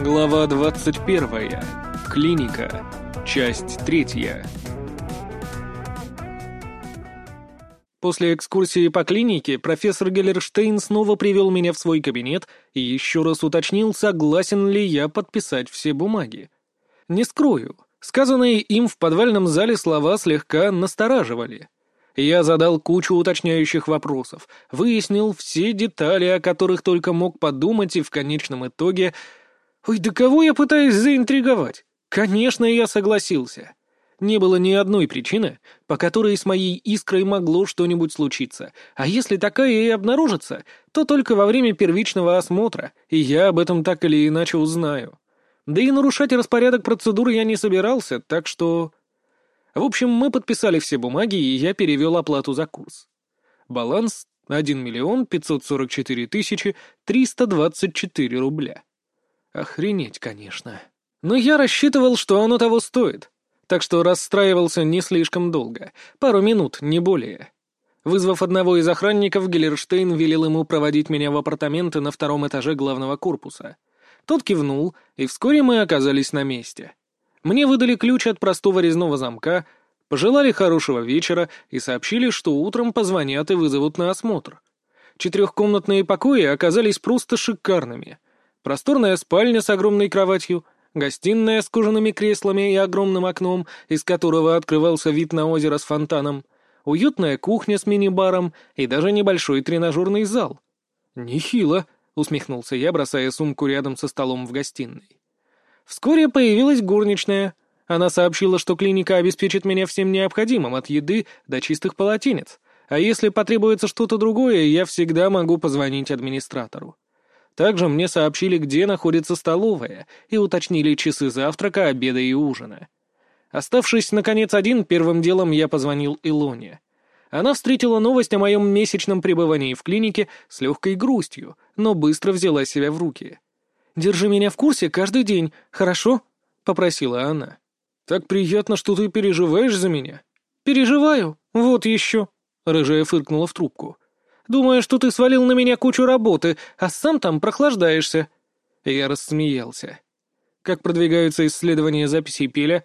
Глава 21. Клиника. Часть третья. После экскурсии по клинике профессор Геллерштейн снова привел меня в свой кабинет и еще раз уточнил, согласен ли я подписать все бумаги. Не скрою, сказанные им в подвальном зале слова слегка настораживали. Я задал кучу уточняющих вопросов, выяснил все детали, о которых только мог подумать, и в конечном итоге... Ой, да кого я пытаюсь заинтриговать? Конечно, я согласился. Не было ни одной причины, по которой с моей искрой могло что-нибудь случиться, а если такая и обнаружится, то только во время первичного осмотра, и я об этом так или иначе узнаю. Да и нарушать распорядок процедур я не собирался, так что... В общем, мы подписали все бумаги, и я перевел оплату за курс. Баланс — 1 миллион 544 тысячи 324 рубля. Охренеть, конечно. Но я рассчитывал, что оно того стоит, так что расстраивался не слишком долго, пару минут, не более. Вызвав одного из охранников, Геллерштейн велел ему проводить меня в апартаменты на втором этаже главного корпуса. Тот кивнул, и вскоре мы оказались на месте. Мне выдали ключ от простого резного замка, пожелали хорошего вечера и сообщили, что утром позвонят и вызовут на осмотр. Четырехкомнатные покои оказались просто шикарными. Просторная спальня с огромной кроватью, гостиная с кожаными креслами и огромным окном, из которого открывался вид на озеро с фонтаном, уютная кухня с мини-баром и даже небольшой тренажерный зал. «Нехило», — усмехнулся я, бросая сумку рядом со столом в гостиной. Вскоре появилась горничная. Она сообщила, что клиника обеспечит меня всем необходимым, от еды до чистых полотенец. А если потребуется что-то другое, я всегда могу позвонить администратору. Также мне сообщили, где находится столовая, и уточнили часы завтрака, обеда и ужина. Оставшись, наконец, один, первым делом я позвонил Илоне. Она встретила новость о моем месячном пребывании в клинике с легкой грустью, но быстро взяла себя в руки. Держи меня в курсе каждый день, хорошо?» — попросила она. «Так приятно, что ты переживаешь за меня». «Переживаю? Вот еще!» — рыжая фыркнула в трубку. «Думаю, что ты свалил на меня кучу работы, а сам там прохлаждаешься». Я рассмеялся. «Как продвигаются исследования записей Пеля?»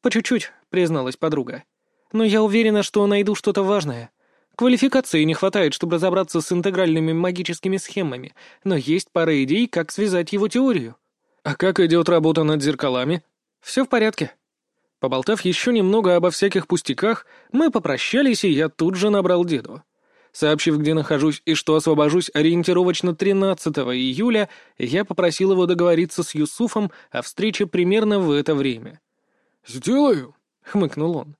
«По чуть-чуть», — призналась подруга. «Но я уверена, что найду что-то важное. Квалификации не хватает, чтобы разобраться с интегральными магическими схемами, но есть пара идей, как связать его теорию. А как идет работа над зеркалами? Все в порядке. Поболтав еще немного обо всяких пустяках, мы попрощались, и я тут же набрал деду. Сообщив, где нахожусь и что освобожусь ориентировочно 13 июля, я попросил его договориться с Юсуфом о встрече примерно в это время. «Сделаю», — хмыкнул он.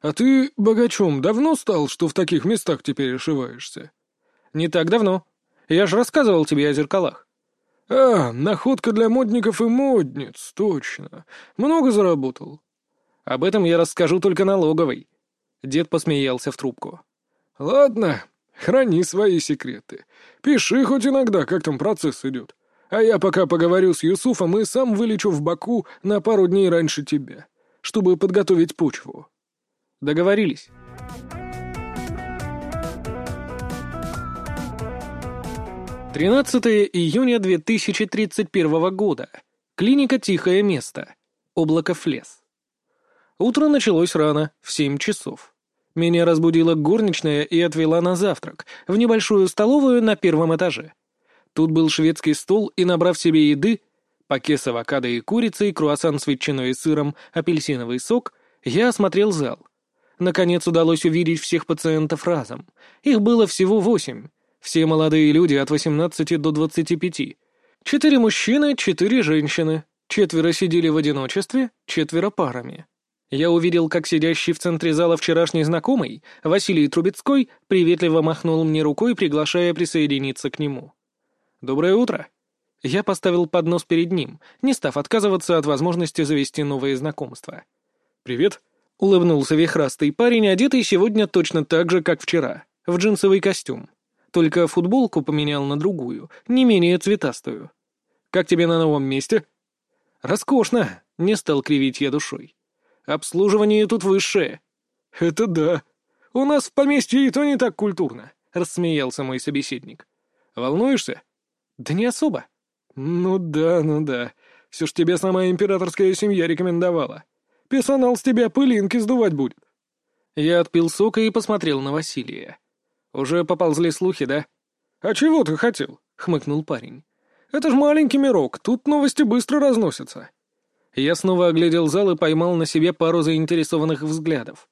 «А ты богачом давно стал, что в таких местах теперь ошиваешься?» «Не так давно. Я же рассказывал тебе о зеркалах». «А, находка для модников и модниц, точно. Много заработал». «Об этом я расскажу только налоговой». Дед посмеялся в трубку. «Ладно, храни свои секреты. Пиши хоть иногда, как там процесс идет. А я пока поговорю с Юсуфом и сам вылечу в Баку на пару дней раньше тебя, чтобы подготовить почву». Договорились. Тринадцатое июня 2031 года. Клиника «Тихое место». Облако Флес. Утро началось рано, в семь часов. Меня разбудила горничная и отвела на завтрак, в небольшую столовую на первом этаже. Тут был шведский стол, и, набрав себе еды, пакет с авокадо и курицей, круассан с ветчиной и сыром, апельсиновый сок, я осмотрел зал. Наконец удалось увидеть всех пациентов разом. Их было всего восемь. Все молодые люди от 18 до 25. Четыре мужчины, четыре женщины. Четверо сидели в одиночестве, четверо парами. Я увидел, как сидящий в центре зала вчерашний знакомый, Василий Трубецкой, приветливо махнул мне рукой, приглашая присоединиться к нему. «Доброе утро!» Я поставил поднос перед ним, не став отказываться от возможности завести новые знакомства. «Привет!» Улыбнулся вихрастый парень, одетый сегодня точно так же, как вчера, в джинсовый костюм. Только футболку поменял на другую, не менее цветастую. «Как тебе на новом месте?» «Роскошно», — не стал кривить я душой. «Обслуживание тут высшее». «Это да. У нас в поместье и то не так культурно», — рассмеялся мой собеседник. «Волнуешься?» «Да не особо». «Ну да, ну да. Все ж тебе самая императорская семья рекомендовала. Персонал с тебя пылинки сдувать будет». Я отпил сока и посмотрел на Василия. «Уже поползли слухи, да?» «А чего ты хотел?» — хмыкнул парень. «Это ж маленький мирок, тут новости быстро разносятся». Я снова оглядел зал и поймал на себе пару заинтересованных взглядов.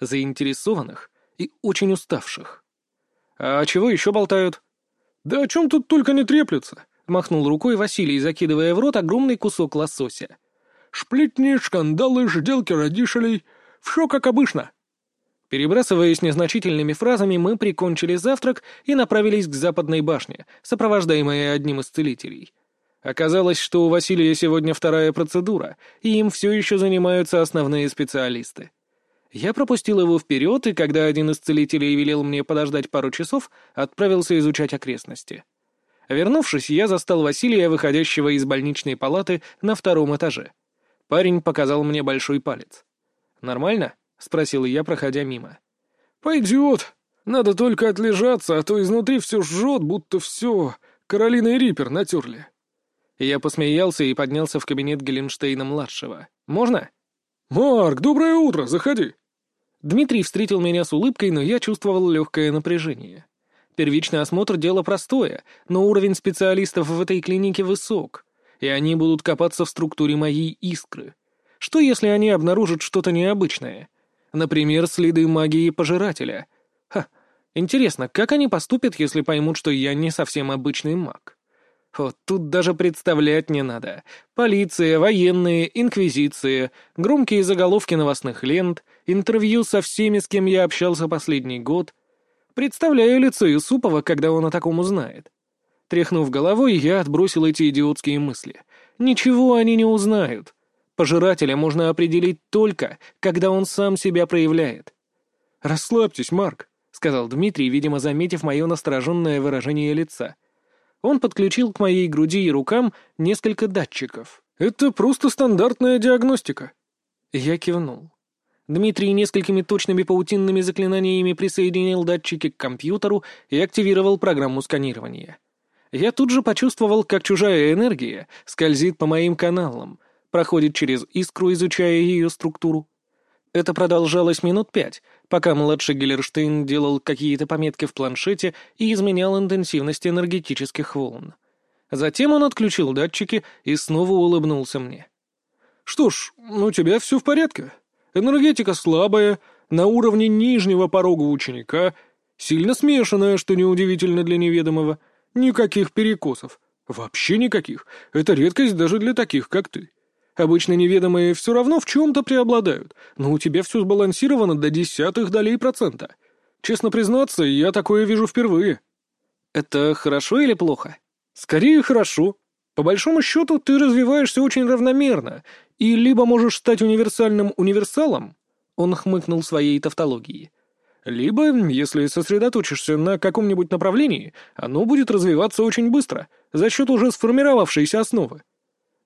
Заинтересованных и очень уставших. «А чего еще болтают?» «Да о чем тут только не треплются», — махнул рукой Василий, закидывая в рот огромный кусок лосося. «Шплетни, шкандалы, жделки родителей. Все как обычно». Перебрасываясь незначительными фразами, мы прикончили завтрак и направились к западной башне, сопровождаемые одним из целителей. Оказалось, что у Василия сегодня вторая процедура, и им все еще занимаются основные специалисты. Я пропустил его вперед, и когда один из целителей велел мне подождать пару часов, отправился изучать окрестности. Вернувшись, я застал Василия, выходящего из больничной палаты на втором этаже. Парень показал мне большой палец. «Нормально?» — спросил я, проходя мимо. «Пойдет. Надо только отлежаться, а то изнутри все жжет, будто все Каролина и Риппер натерли». Я посмеялся и поднялся в кабинет Геленштейна-младшего. «Можно?» «Марк, доброе утро, заходи». Дмитрий встретил меня с улыбкой, но я чувствовал легкое напряжение. Первичный осмотр — дело простое, но уровень специалистов в этой клинике высок, и они будут копаться в структуре моей искры. Что, если они обнаружат что-то необычное? Например, следы магии пожирателя. Ха, интересно, как они поступят, если поймут, что я не совсем обычный маг? Вот тут даже представлять не надо. Полиция, военные, инквизиция, громкие заголовки новостных лент, интервью со всеми, с кем я общался последний год. Представляю лицо Юсупова, когда он о таком узнает. Тряхнув головой, я отбросил эти идиотские мысли. Ничего они не узнают. Пожирателя можно определить только, когда он сам себя проявляет. «Расслабьтесь, Марк», — сказал Дмитрий, видимо, заметив мое настороженное выражение лица. Он подключил к моей груди и рукам несколько датчиков. «Это просто стандартная диагностика». Я кивнул. Дмитрий несколькими точными паутинными заклинаниями присоединил датчики к компьютеру и активировал программу сканирования. Я тут же почувствовал, как чужая энергия скользит по моим каналам, проходит через искру, изучая ее структуру. Это продолжалось минут пять, пока младший Геллерштейн делал какие-то пометки в планшете и изменял интенсивность энергетических волн. Затем он отключил датчики и снова улыбнулся мне. «Что ж, у тебя все в порядке. Энергетика слабая, на уровне нижнего порога ученика, сильно смешанная, что неудивительно для неведомого. Никаких перекосов. Вообще никаких. Это редкость даже для таких, как ты. Обычно неведомые все равно в чем-то преобладают, но у тебя все сбалансировано до десятых долей процента. Честно признаться, я такое вижу впервые. Это хорошо или плохо? Скорее хорошо. По большому счету, ты развиваешься очень равномерно, и либо можешь стать универсальным универсалом, он хмыкнул своей тавтологией, либо, если сосредоточишься на каком-нибудь направлении, оно будет развиваться очень быстро, за счет уже сформировавшейся основы.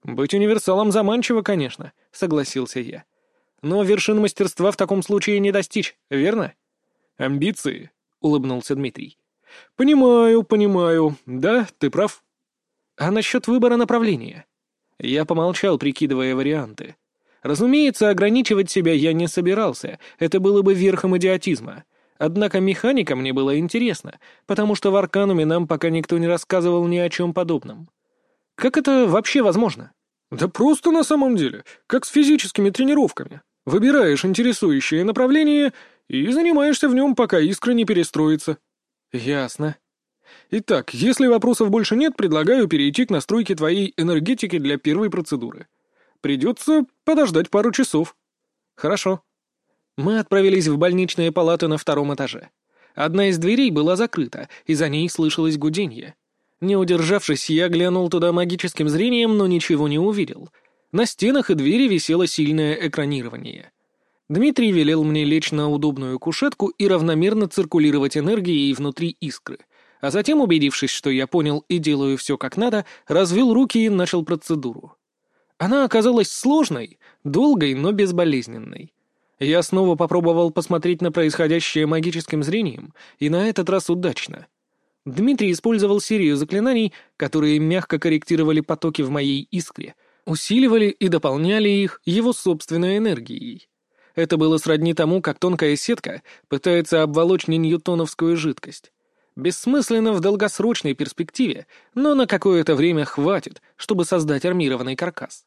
«Быть универсалом заманчиво, конечно», — согласился я. «Но вершин мастерства в таком случае не достичь, верно?» «Амбиции», — улыбнулся Дмитрий. «Понимаю, понимаю. Да, ты прав». «А насчет выбора направления?» Я помолчал, прикидывая варианты. Разумеется, ограничивать себя я не собирался, это было бы верхом идиотизма. Однако механика мне была интересна, потому что в Аркануме нам пока никто не рассказывал ни о чем подобном. Как это вообще возможно? Да просто на самом деле, как с физическими тренировками. Выбираешь интересующее направление и занимаешься в нем, пока искра не перестроится. Ясно. Итак, если вопросов больше нет, предлагаю перейти к настройке твоей энергетики для первой процедуры. Придется подождать пару часов. Хорошо. Мы отправились в больничные палаты на втором этаже. Одна из дверей была закрыта, и за ней слышалось гуденье. Не удержавшись, я глянул туда магическим зрением, но ничего не увидел. На стенах и двери висело сильное экранирование. Дмитрий велел мне лечь на удобную кушетку и равномерно циркулировать энергией внутри искры, а затем, убедившись, что я понял и делаю все как надо, развел руки и начал процедуру. Она оказалась сложной, долгой, но безболезненной. Я снова попробовал посмотреть на происходящее магическим зрением, и на этот раз удачно — Дмитрий использовал серию заклинаний, которые мягко корректировали потоки в моей искре, усиливали и дополняли их его собственной энергией. Это было сродни тому, как тонкая сетка пытается обволочь ньютоновскую жидкость. Бессмысленно в долгосрочной перспективе, но на какое-то время хватит, чтобы создать армированный каркас.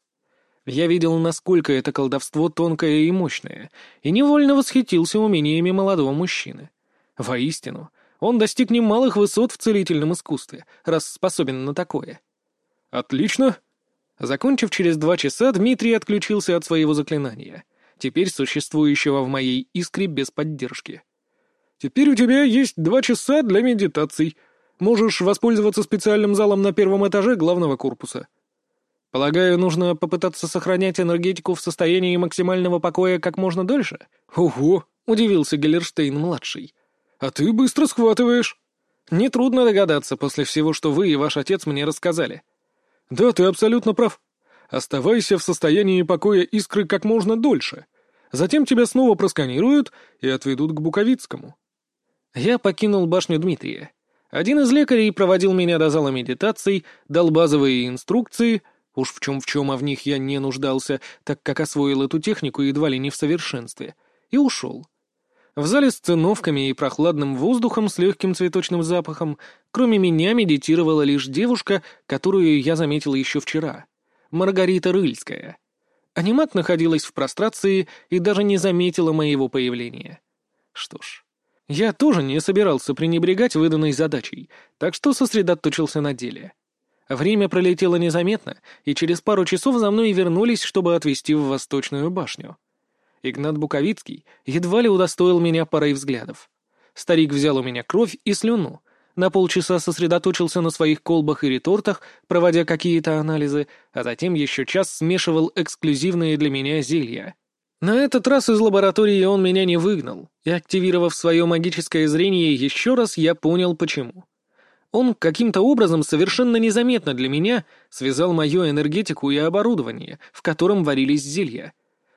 Я видел, насколько это колдовство тонкое и мощное, и невольно восхитился умениями молодого мужчины. Воистину, он достиг немалых высот в целительном искусстве, раз способен на такое. «Отлично!» Закончив через два часа, Дмитрий отключился от своего заклинания, теперь существующего в моей искре без поддержки. «Теперь у тебя есть два часа для медитаций. Можешь воспользоваться специальным залом на первом этаже главного корпуса». «Полагаю, нужно попытаться сохранять энергетику в состоянии максимального покоя как можно дольше?» «Ого!» — удивился Геллерштейн-младший. «А ты быстро схватываешь». «Нетрудно догадаться после всего, что вы и ваш отец мне рассказали». «Да, ты абсолютно прав. Оставайся в состоянии покоя искры как можно дольше. Затем тебя снова просканируют и отведут к Буковицкому». Я покинул башню Дмитрия. Один из лекарей проводил меня до зала медитаций, дал базовые инструкции, уж в чем в чем, а в них я не нуждался, так как освоил эту технику едва ли не в совершенстве, и ушел. В зале с циновками и прохладным воздухом с легким цветочным запахом, кроме меня, медитировала лишь девушка, которую я заметил еще вчера. Маргарита Рыльская. Анимат находилась в прострации и даже не заметила моего появления. Что ж, я тоже не собирался пренебрегать выданной задачей, так что сосредоточился на деле. Время пролетело незаметно, и через пару часов за мной вернулись, чтобы отвезти в Восточную башню. Игнат Буковицкий едва ли удостоил меня парой взглядов. Старик взял у меня кровь и слюну, на полчаса сосредоточился на своих колбах и ретортах, проводя какие-то анализы, а затем еще час смешивал эксклюзивные для меня зелья. На этот раз из лаборатории он меня не выгнал, и, активировав свое магическое зрение еще раз, я понял, почему. Он каким-то образом совершенно незаметно для меня связал мою энергетику и оборудование, в котором варились зелья.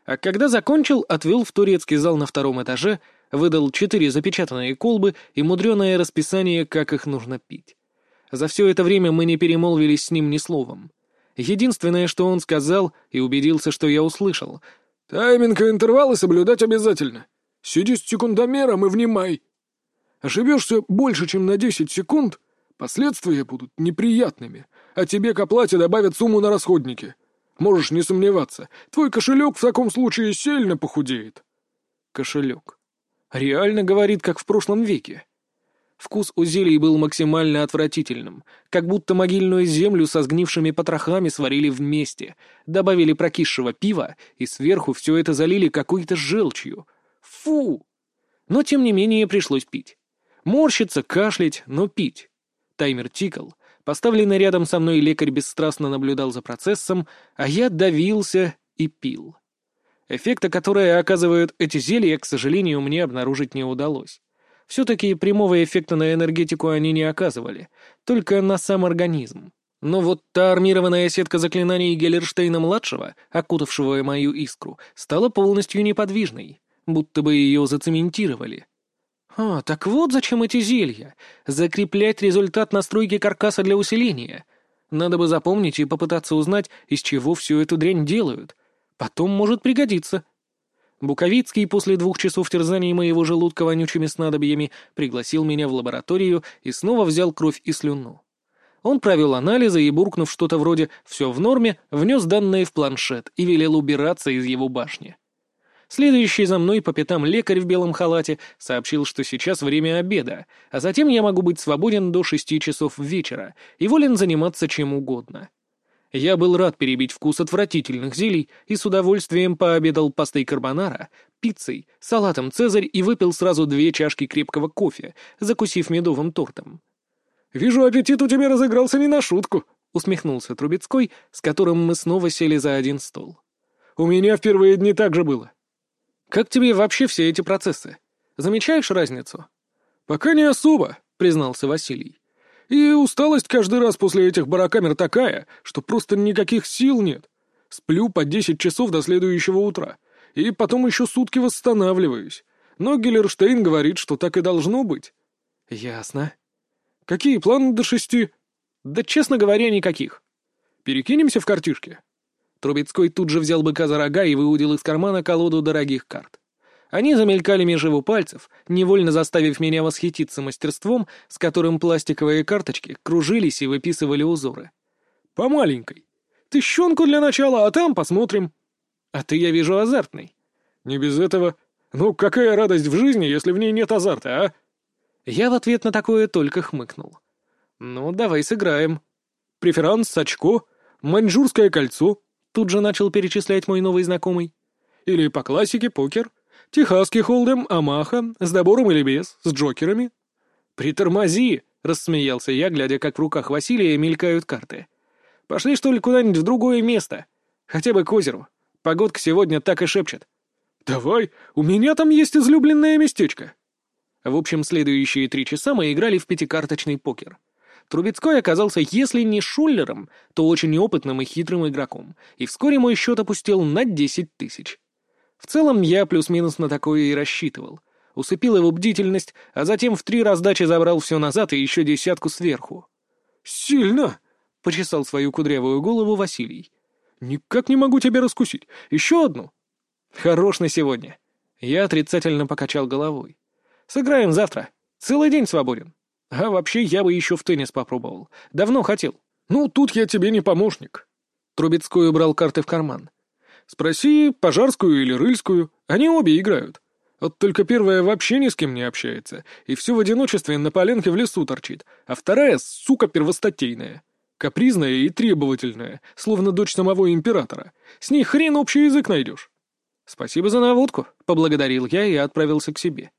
А когда закончил, отвел в турецкий зал на втором этаже, выдал четыре запечатанные колбы и мудреное расписание, как их нужно пить. За все это время мы не перемолвились с ним ни словом. Единственное, что он сказал, и убедился, что я услышал — Тайминг и интервалы соблюдать обязательно. Сиди с секундомером и внимай. Ошибешься больше, чем на 10 секунд, последствия будут неприятными, а тебе к оплате добавят сумму на расходники. Можешь не сомневаться, твой кошелек в таком случае сильно похудеет. Кошелек. Реально говорит, как в прошлом веке. Вкус у зелий был максимально отвратительным, как будто могильную землю со сгнившими потрохами сварили вместе, добавили прокисшего пива и сверху все это залили какой-то желчью. Фу! Но тем не менее пришлось пить. Морщиться, кашлять, но пить. Таймер тикал. Поставленный рядом со мной лекарь бесстрастно наблюдал за процессом, а я давился и пил. Эффекта, которые оказывают эти зелья, к сожалению, мне обнаружить не удалось. Все-таки прямого эффекта на энергетику они не оказывали, только на сам организм. Но вот та армированная сетка заклинаний Геллерштейна-младшего, окутавшего мою искру, стала полностью неподвижной, будто бы ее зацементировали. А, так вот зачем эти зелья. Закреплять результат настройки каркаса для усиления. Надо бы запомнить и попытаться узнать, из чего всю эту дрянь делают. Потом может пригодиться. Буковицкий после двух часов терзаний моего желудка вонючими снадобьями пригласил меня в лабораторию и снова взял кровь и слюну. Он провел анализы и, буркнув что-то вроде «все в норме», внес данные в планшет и велел убираться из его башни. Следующий за мной по пятам лекарь в белом халате сообщил, что сейчас время обеда, а затем я могу быть свободен до шести часов вечера и волен заниматься чем угодно. Я был рад перебить вкус отвратительных зелий и с удовольствием пообедал пастой карбонара, пиццей, салатом «Цезарь» и выпил сразу две чашки крепкого кофе, закусив медовым тортом. «Вижу, аппетит у тебя разыгрался не на шутку», — усмехнулся Трубецкой, с которым мы снова сели за один стол. «У меня в первые дни так же было». «Как тебе вообще все эти процессы? Замечаешь разницу?» «Пока не особо», — признался Василий. И усталость каждый раз после этих барокамер такая, что просто никаких сил нет. Сплю по десять часов до следующего утра, и потом еще сутки восстанавливаюсь. Но Геллерштейн говорит, что так и должно быть. Ясно. Какие планы до шести? Да, честно говоря, никаких. Перекинемся в картишки. Трубецкой тут же взял быка за рога и выудил из кармана колоду дорогих карт. Они замелькали меж его пальцев, невольно заставив меня восхититься мастерством, с которым пластиковые карточки кружились и выписывали узоры. «По маленькой. Тыщенку для начала, а там посмотрим». «А ты, я вижу, азартный». «Не без этого. Ну, какая радость в жизни, если в ней нет азарта, а?» Я в ответ на такое только хмыкнул. «Ну, давай сыграем». «Преферанс, очко, маньчжурское кольцо, Тут же начал перечислять мой новый знакомый. Или по классике покер. Техасский холдем, Амаха, с добором или без, с джокерами. «Притормози!» — рассмеялся я, глядя, как в руках Василия мелькают карты. «Пошли, что ли, куда-нибудь в другое место? Хотя бы к озеру. Погодка сегодня так и шепчет». «Давай, у меня там есть излюбленное местечко». В общем, следующие три часа мы играли в пятикарточный покер. Трубецкой оказался, если не шулером, то очень опытным и хитрым игроком, и вскоре мой счет опустил на 10 тысяч. В целом я плюс-минус на такое и рассчитывал. Усыпил его бдительность, а затем в три раздачи забрал все назад и еще десятку сверху. «Сильно!» — почесал свою кудрявую голову Василий. «Никак не могу тебя раскусить. Еще одну?» «Хорош на сегодня». Я отрицательно покачал головой. «Сыграем завтра. Целый день свободен». А вообще, я бы еще в теннис попробовал. Давно хотел. Ну, тут я тебе не помощник. Трубецкой убрал карты в карман. Спроси Пожарскую или Рыльскую. Они обе играют. Вот только первая вообще ни с кем не общается, и все в одиночестве на поленке в лесу торчит, а вторая, сука, первостатейная. Капризная и требовательная, словно дочь самого императора. С ней хрен общий язык найдешь. «Спасибо за наводку», — поблагодарил я и отправился к себе.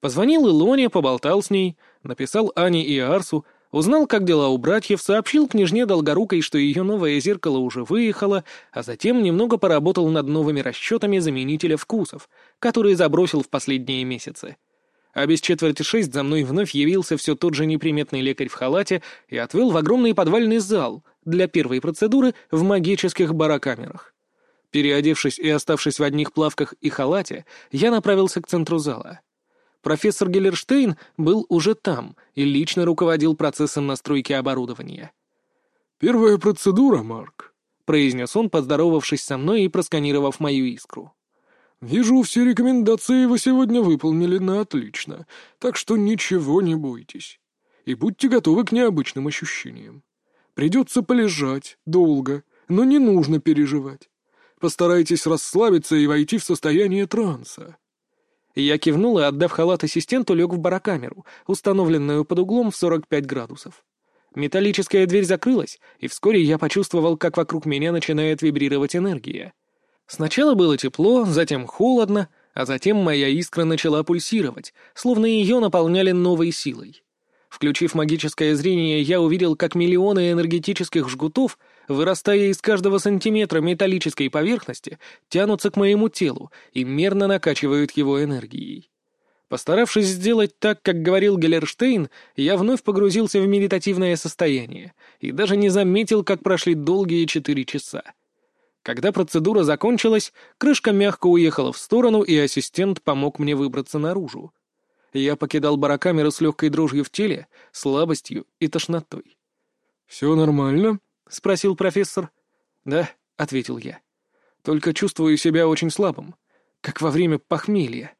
Позвонил Илоне, поболтал с ней, написал Ане и Арсу, узнал, как дела у братьев, сообщил княжне Долгорукой, что ее новое зеркало уже выехало, а затем немного поработал над новыми расчетами заменителя вкусов, которые забросил в последние месяцы. А без четверти шесть за мной вновь явился все тот же неприметный лекарь в халате и отвел в огромный подвальный зал для первой процедуры в магических барокамерах. Переодевшись и оставшись в одних плавках и халате, я направился к центру зала. Профессор Геллерштейн был уже там и лично руководил процессом настройки оборудования. «Первая процедура, Марк», — произнес он, поздоровавшись со мной и просканировав мою искру. «Вижу, все рекомендации вы сегодня выполнили на отлично, так что ничего не бойтесь. И будьте готовы к необычным ощущениям. Придется полежать долго, но не нужно переживать. Постарайтесь расслабиться и войти в состояние транса. Я кивнул и, отдав халат ассистенту, лег в барокамеру, установленную под углом в 45 градусов. Металлическая дверь закрылась, и вскоре я почувствовал, как вокруг меня начинает вибрировать энергия. Сначала было тепло, затем холодно, а затем моя искра начала пульсировать, словно ее наполняли новой силой. Включив магическое зрение, я увидел, как миллионы энергетических жгутов, вырастая из каждого сантиметра металлической поверхности, тянутся к моему телу и мерно накачивают его энергией. Постаравшись сделать так, как говорил Геллерштейн, я вновь погрузился в медитативное состояние и даже не заметил, как прошли долгие четыре часа. Когда процедура закончилась, крышка мягко уехала в сторону, и ассистент помог мне выбраться наружу. Я покидал барокамеру с легкой дрожью в теле, слабостью и тошнотой. «Все нормально?» — спросил профессор. «Да», — ответил я. «Только чувствую себя очень слабым, как во время похмелья».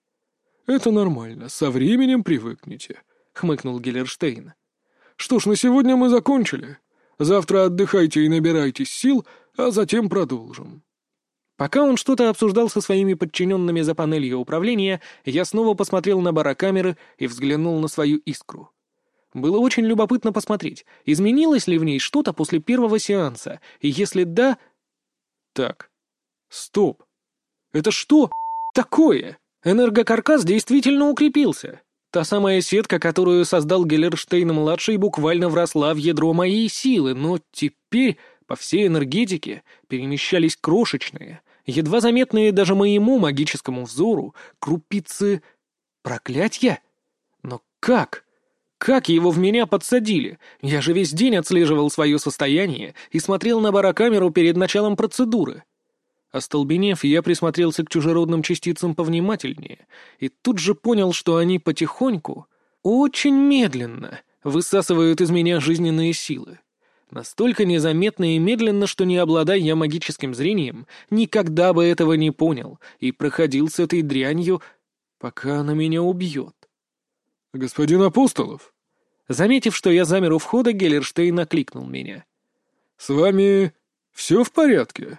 «Это нормально, со временем привыкнете», — хмыкнул Геллерштейн. «Что ж, на сегодня мы закончили. Завтра отдыхайте и набирайтесь сил, а затем продолжим». Пока он что-то обсуждал со своими подчиненными за панелью управления, я снова посмотрел на барокамеры и взглянул на свою искру. Было очень любопытно посмотреть, изменилось ли в ней что-то после первого сеанса, и если да... Так, стоп. Это что такое? Энергокаркас действительно укрепился. Та самая сетка, которую создал Геллерштейн-младший, буквально вросла в ядро моей силы, но теперь по всей энергетике перемещались крошечные, едва заметные даже моему магическому взору, крупицы проклятья? Но как? Как его в меня подсадили? Я же весь день отслеживал свое состояние и смотрел на барокамеру перед началом процедуры. Остолбенев, я присмотрелся к чужеродным частицам повнимательнее и тут же понял, что они потихоньку, очень медленно, высасывают из меня жизненные силы. Настолько незаметно и медленно, что не обладая я магическим зрением, никогда бы этого не понял и проходил с этой дрянью, пока она меня убьет. «Господин Апостолов?» Заметив, что я замер у входа, Геллерштейн окликнул меня. «С вами все в порядке?»